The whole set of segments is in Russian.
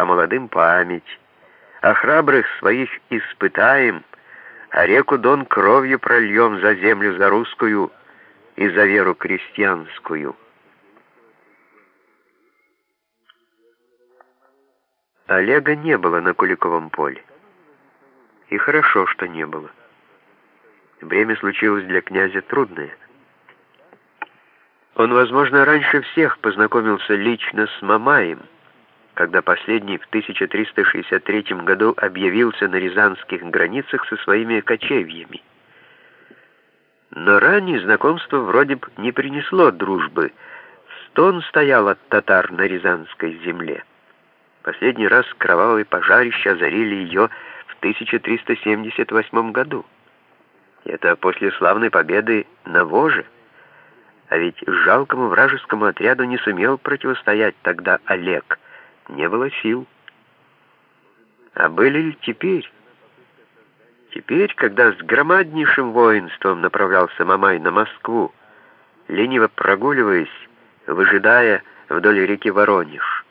а молодым память. А храбрых своих испытаем, а реку Дон кровью прольем за землю за русскую и за веру крестьянскую. Олега не было на Куликовом поле. И хорошо, что не было. Время случилось для князя трудное. Он, возможно, раньше всех познакомился лично с Мамаем, когда последний в 1363 году объявился на рязанских границах со своими кочевьями. Но ранее знакомство вроде бы не принесло дружбы. Стон стоял от татар на Рязанской земле. Последний раз кровавые пожарища озарили ее в 1378 году. Это после славной победы на Воже. А ведь жалкому вражескому отряду не сумел противостоять тогда Олег – не было сил. А были ли теперь? Теперь, когда с громаднейшим воинством направлялся Мамай на Москву, лениво прогуливаясь, выжидая вдоль реки Воронеж.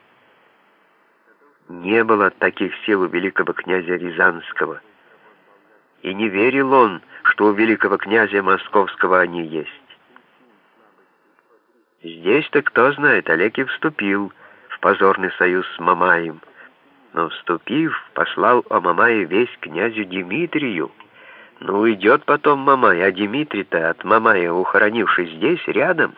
Не было таких сил у великого князя Рязанского, и не верил он, что у великого князя Московского они есть. Здесь-то, кто знает, Олег и вступил позорный союз с Мамаем, но, вступив, послал о Мамае весь князю Дмитрию. Ну, идет потом Мамай, а Дмитрий-то от Мамая, ухоронившись здесь, рядом.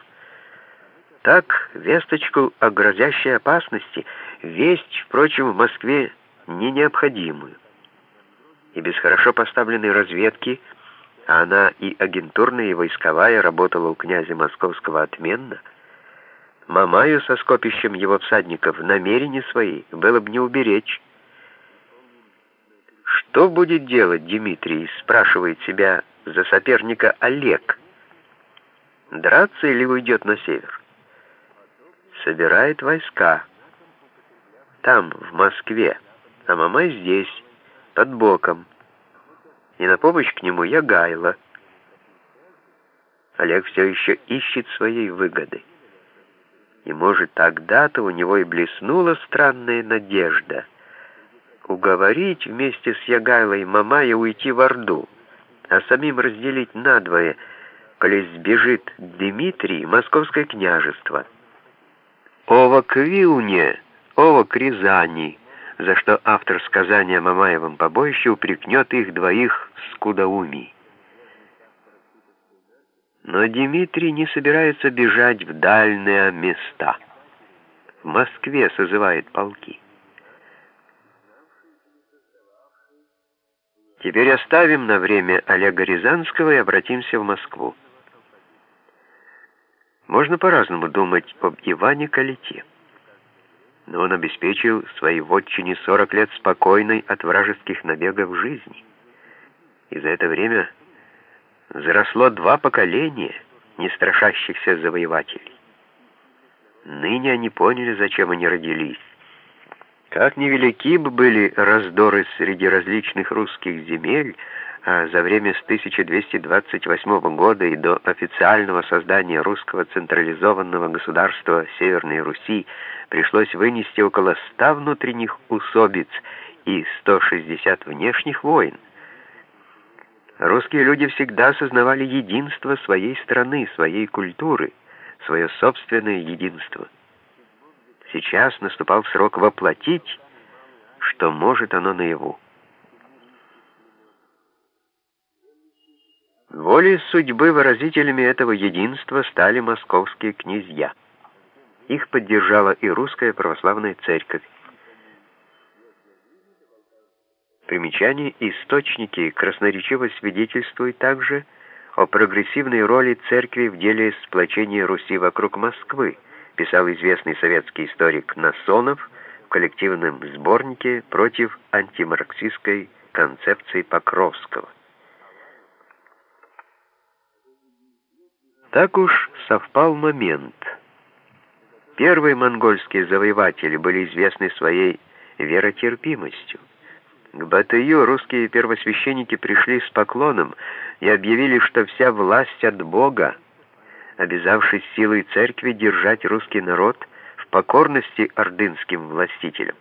Так, весточку о грозящей опасности, весть, впрочем, в Москве не необходимую. И без хорошо поставленной разведки, а она и агентурная, и войсковая работала у князя Московского отменно, Мамаю со скопищем его всадников намерения свои было бы не уберечь. Что будет делать Дмитрий, спрашивает себя за соперника Олег. Драться или уйдет на север? Собирает войска. Там, в Москве, а Мамай здесь, под боком. И на помощь к нему Ягайло. Олег все еще ищет своей выгоды. И, может, тогда-то у него и блеснула странная надежда уговорить вместе с Ягайлой Мамая уйти в Орду, а самим разделить надвое, коли сбежит Дмитрий, московское княжество. «Ова к Вилне, ова к Рязани», за что автор сказания о Мамаевом побоище упрекнет их двоих скудоумий. Но Дмитрий не собирается бежать в дальние места. В Москве созывает полки. Теперь оставим на время Олега Рязанского и обратимся в Москву. Можно по-разному думать об Иване Калите. Но он обеспечил своей вотчине 40 лет спокойной от вражеских набегов жизни. И за это время заросло два поколения не страшащихся завоевателей. Ныне они поняли, зачем они родились. Как невелики бы были раздоры среди различных русских земель, а за время с 1228 года и до официального создания русского централизованного государства Северной Руси пришлось вынести около 100 внутренних усобиц и 160 внешних войн. Русские люди всегда осознавали единство своей страны, своей культуры, свое собственное единство. Сейчас наступал срок воплотить, что может оно наяву. Волей судьбы выразителями этого единства стали московские князья. Их поддержала и русская православная церковь. Примечание источники красноречиво свидетельствуют также о прогрессивной роли церкви в деле сплочения Руси вокруг Москвы, писал известный советский историк Насонов в коллективном сборнике против антимарксистской концепции Покровского. Так уж совпал момент. Первые монгольские завоеватели были известны своей веротерпимостью. К Батыю русские первосвященники пришли с поклоном и объявили, что вся власть от Бога, обязавшись силой церкви держать русский народ в покорности ордынским властителям.